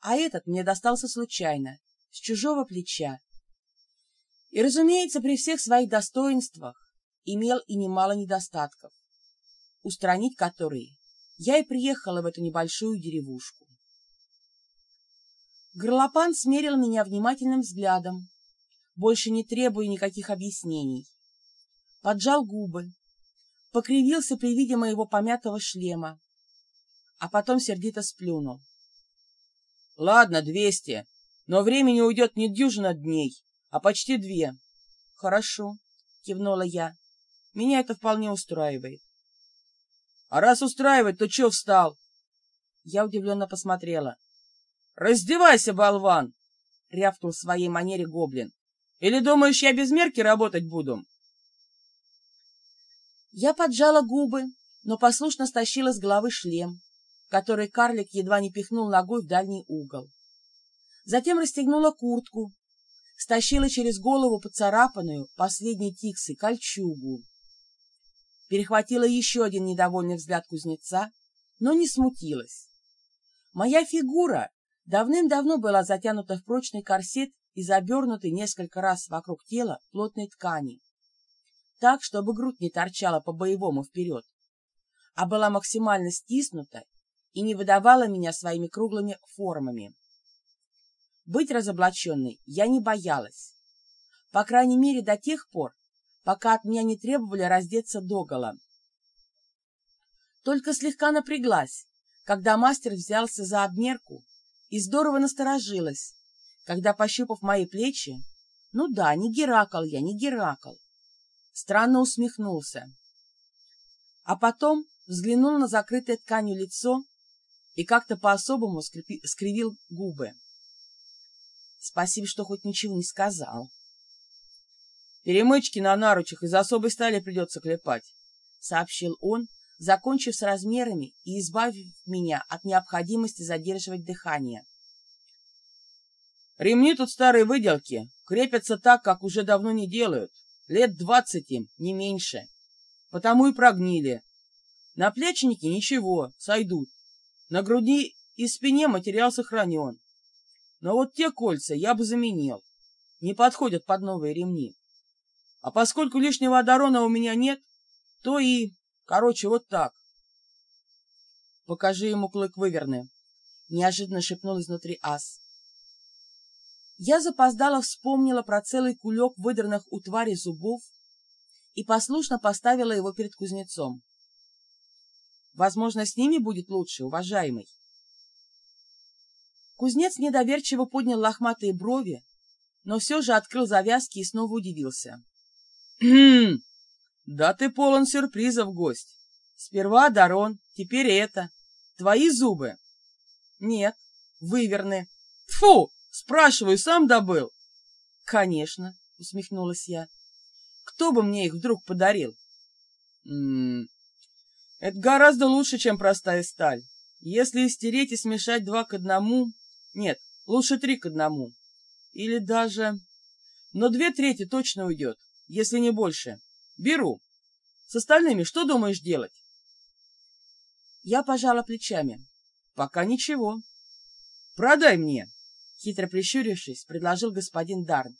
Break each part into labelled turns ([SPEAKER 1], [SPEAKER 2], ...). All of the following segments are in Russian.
[SPEAKER 1] а этот мне достался случайно, с чужого плеча. И, разумеется, при всех своих достоинствах имел и немало недостатков, устранить которые я и приехала в эту небольшую деревушку. Горлопан смерил меня внимательным взглядом, больше не требуя никаких объяснений. Поджал губы, покривился при виде моего помятого шлема, а потом сердито сплюнул. — Ладно, двести, но времени уйдет не дюжина дней, а почти две. — Хорошо, — кивнула я. — Меня это вполне устраивает. — А раз устраивает, то чего встал? Я удивленно посмотрела. — Раздевайся, болван! — рявкнул в своей манере гоблин. — Или думаешь, я без мерки работать буду? Я поджала губы, но послушно стащила с головы шлем, который карлик едва не пихнул ногой в дальний угол. Затем расстегнула куртку, стащила через голову поцарапанную последней тиксой кольчугу. Перехватила еще один недовольный взгляд кузнеца, но не смутилась. Моя фигура давным-давно была затянута в прочный корсет и забернутый несколько раз вокруг тела плотной ткани, так, чтобы грудь не торчала по-боевому вперед, а была максимально стиснута и не выдавала меня своими круглыми формами. Быть разоблаченной я не боялась. По крайней мере, до тех пор, пока от меня не требовали раздеться догола. Только слегка напряглась, когда мастер взялся за обмерку и здорово насторожилась, когда, пощупав мои плечи, ну да, не Геракл я, не Геракл, странно усмехнулся. А потом взглянул на закрытое тканью лицо и как-то по-особому скривил губы. Спасибо, что хоть ничего не сказал. «Перемычки на наручах из особой стали придется клепать», — сообщил он, закончив с размерами и избавив меня от необходимости задерживать дыхание. «Ремни тут старые выделки, крепятся так, как уже давно не делают, лет двадцать им, не меньше, потому и прогнили. На плечнике ничего, сойдут, на груди и спине материал сохранен. Но вот те кольца я бы заменил. Не подходят под новые ремни. А поскольку лишнего одарона у меня нет, то и, короче, вот так. Покажи ему клык выверны, — неожиданно шепнул изнутри ас. Я запоздала вспомнила про целый кулек выдранных у твари зубов и послушно поставила его перед кузнецом. Возможно, с ними будет лучше, уважаемый. Кузнец недоверчиво поднял лохматые брови, но все же открыл завязки и снова удивился. «Хм, да ты полон сюрпризов, гость. Сперва Дарон, теперь это. Твои зубы?» «Нет, выверны. Фу, спрашиваю, сам добыл?» «Конечно», — усмехнулась я. «Кто бы мне их вдруг подарил?» «М -м, это гораздо лучше, чем простая сталь. Если стереть и смешать два к одному... Нет, лучше три к одному. Или даже... Но две трети точно уйдет, если не больше. Беру. С остальными что думаешь делать? Я пожала плечами. Пока ничего. Продай мне, хитро прищурившись, предложил господин Дарн.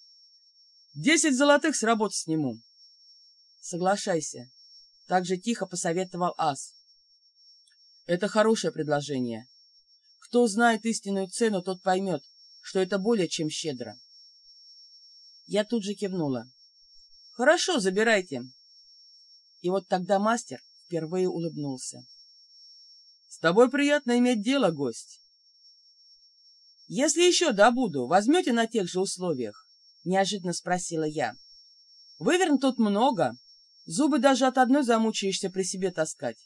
[SPEAKER 1] Десять золотых с работы сниму. Соглашайся, так же тихо посоветовал Ас. Это хорошее предложение. Кто знает истинную цену, тот поймет, что это более чем щедро. Я тут же кивнула. Хорошо, забирайте. И вот тогда мастер впервые улыбнулся. С тобой приятно иметь дело, гость. Если еще добуду, возьмете на тех же условиях? Неожиданно спросила я. Выверн тут много, Зубы даже от одной замучаешься при себе таскать.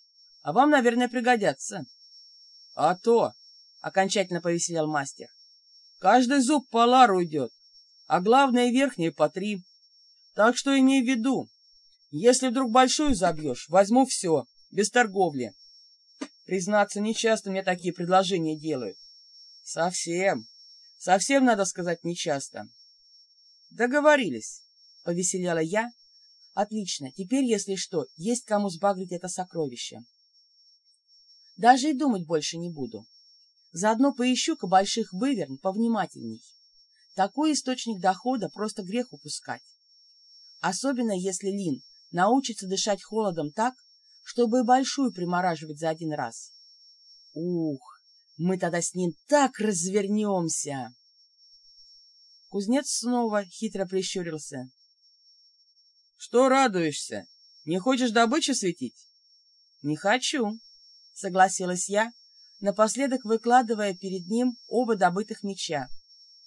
[SPEAKER 1] А вам, наверное, пригодятся. — А то! — окончательно повеселял мастер. — Каждый зуб по лару идет, а главное верхние по три. Так что имей в виду, если вдруг большую забьешь, возьму все, без торговли. Признаться, нечасто мне такие предложения делают. Совсем, совсем, надо сказать, нечасто. Договорились, — повеселяла я, Отлично, теперь, если что, есть кому сбагрить это сокровище. Даже и думать больше не буду. Заодно поищу-ка больших выверн повнимательней. Такой источник дохода просто грех упускать. Особенно если Лин научится дышать холодом так, чтобы и большую примораживать за один раз. Ух, мы тогда с ним так развернемся! Кузнец снова хитро прищурился. — Что радуешься? Не хочешь добычу светить? — Не хочу, — согласилась я, напоследок выкладывая перед ним оба добытых меча,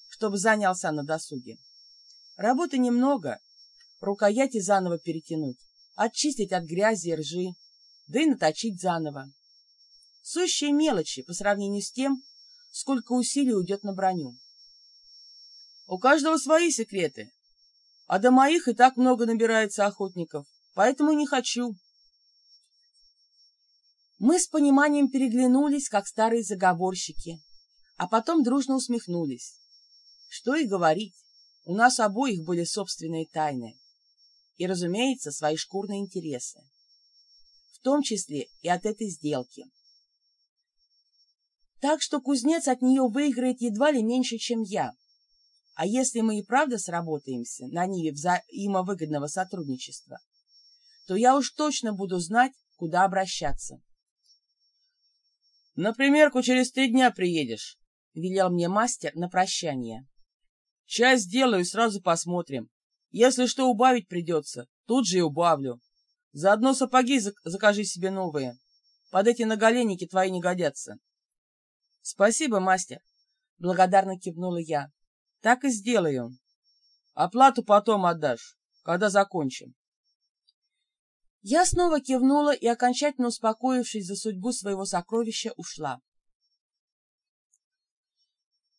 [SPEAKER 1] чтобы занялся на досуге. Работы немного, рукояти заново перетянуть, очистить от грязи и ржи, да и наточить заново. Сущие мелочи по сравнению с тем, сколько усилий уйдет на броню. У каждого свои секреты, а до моих и так много набирается охотников, поэтому не хочу. Мы с пониманием переглянулись, как старые заговорщики, а потом дружно усмехнулись. Что и говорить, у нас обоих были собственные тайны и, разумеется, свои шкурные интересы, в том числе и от этой сделки. Так что кузнец от нее выиграет едва ли меньше, чем я. А если мы и правда сработаемся на ниве взаимовыгодного сотрудничества, то я уж точно буду знать, куда обращаться. — На примерку через три дня приедешь, — велел мне мастер на прощание. — Часть сделаю, сразу посмотрим. Если что убавить придется, тут же и убавлю. Заодно сапоги закажи себе новые. Под эти наголенники твои не годятся. — Спасибо, мастер, — благодарно кивнула я. — Так и сделаю. Оплату потом отдашь, когда закончим. Я снова кивнула и, окончательно успокоившись за судьбу своего сокровища, ушла.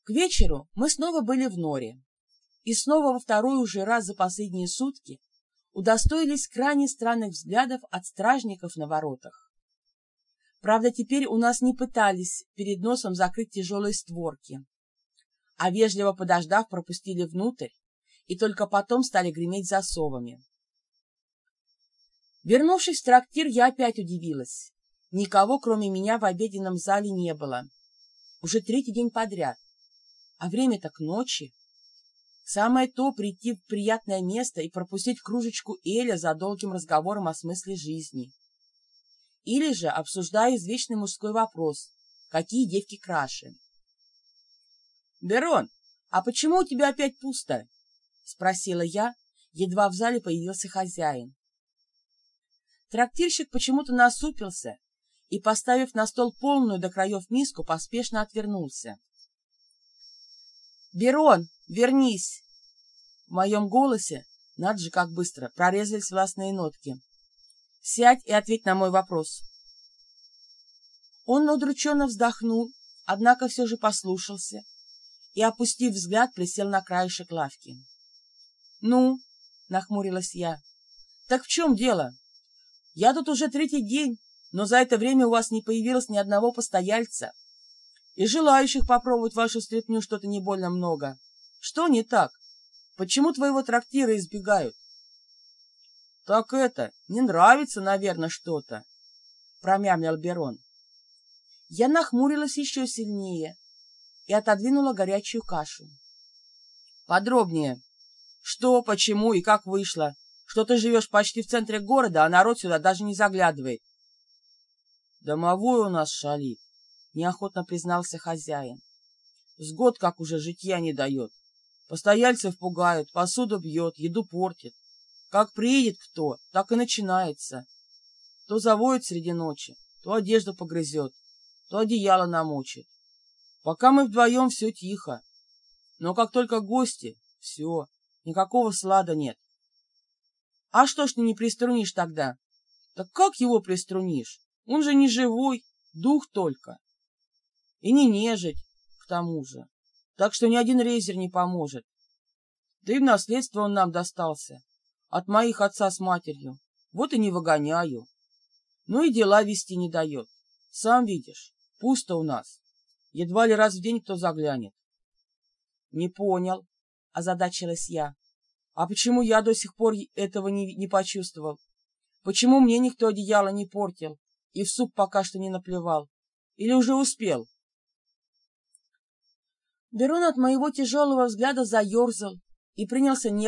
[SPEAKER 1] К вечеру мы снова были в норе, и снова во второй уже раз за последние сутки удостоились крайне странных взглядов от стражников на воротах. Правда, теперь у нас не пытались перед носом закрыть тяжелые створки, а вежливо подождав, пропустили внутрь и только потом стали греметь засовами. Вернувшись в трактир, я опять удивилась. Никого, кроме меня, в обеденном зале не было. Уже третий день подряд. А время-то к ночи. Самое то прийти в приятное место и пропустить кружечку Эля за долгим разговором о смысле жизни. Или же обсуждая извечный мужской вопрос, какие девки краше. «Берон, а почему у тебя опять пусто?» — спросила я, едва в зале появился хозяин. Трактирщик почему-то насупился и, поставив на стол полную до краев миску, поспешно отвернулся. «Берон, вернись!» В моем голосе, над же как быстро, прорезались властные нотки. «Сядь и ответь на мой вопрос». Он удрученно вздохнул, однако все же послушался и, опустив взгляд, присел на краешек лавки. «Ну?» — нахмурилась я. «Так в чем дело?» Я тут уже третий день, но за это время у вас не появилось ни одного постояльца. И желающих попробовать вашу стряпню что-то не больно много. Что не так? Почему твоего трактира избегают? Так это, не нравится, наверное, что-то, промямлил Берон. Я нахмурилась еще сильнее и отодвинула горячую кашу. Подробнее. Что, почему и как вышло? что ты живешь почти в центре города, а народ сюда даже не заглядывает. Домовой у нас шалит, неохотно признался хозяин. С год как уже житья не дает. Постояльцев пугают, посуду бьет, еду портит. Как приедет кто, так и начинается. То завоет среди ночи, то одежду погрызет, то одеяло намочит. Пока мы вдвоем все тихо. Но как только гости, все, никакого слада нет. А что ж ты не приструнишь тогда? Так как его приструнишь? Он же не живой, дух только. И не нежить, к тому же. Так что ни один рейзер не поможет. Да и в наследство он нам достался. От моих отца с матерью. Вот и не выгоняю. Ну и дела вести не дает. Сам видишь, пусто у нас. Едва ли раз в день кто заглянет. Не понял, озадачилась я. А почему я до сих пор этого не, не почувствовал? Почему мне никто одеяло не портил и в суп пока что не наплевал? Или уже успел? Берон от моего тяжелого взгляда заерзал и принялся